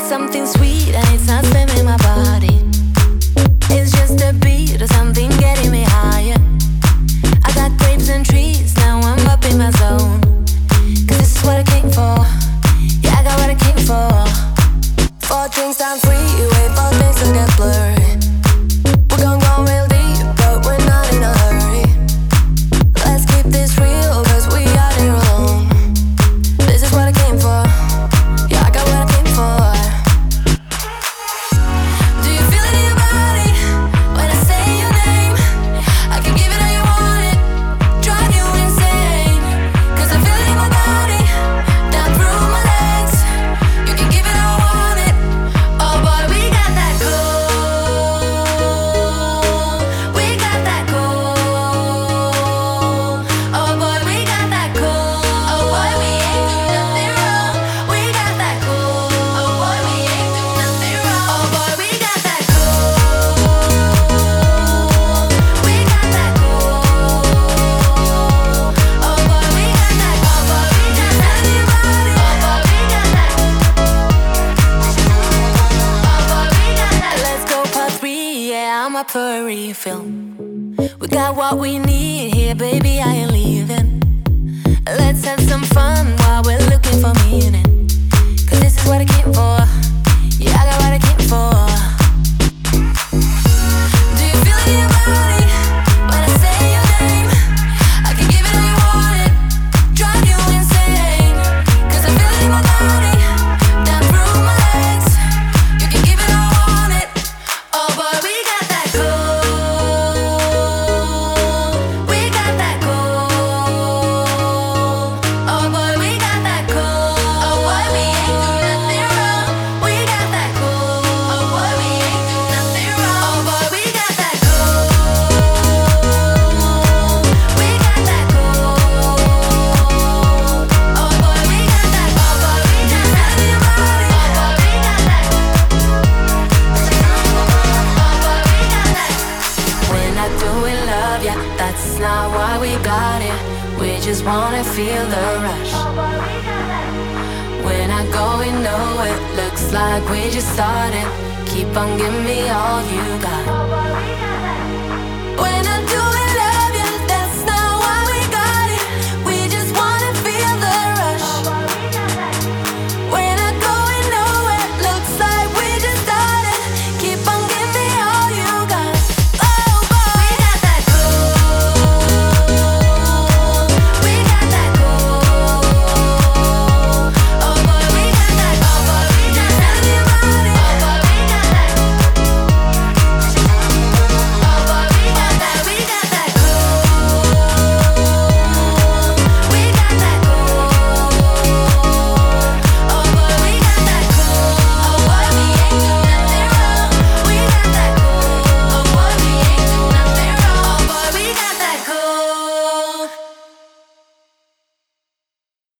something sweet and it's not my body. It's just a beat of something getting me high. up refill. We got what we need here, baby. I ain't leaving. Let's have some fun while we're. do we love ya? That's not why we got it. We just wanna feel the rush. When I go, we know it Looks like we just started. Keep on giving me all you got.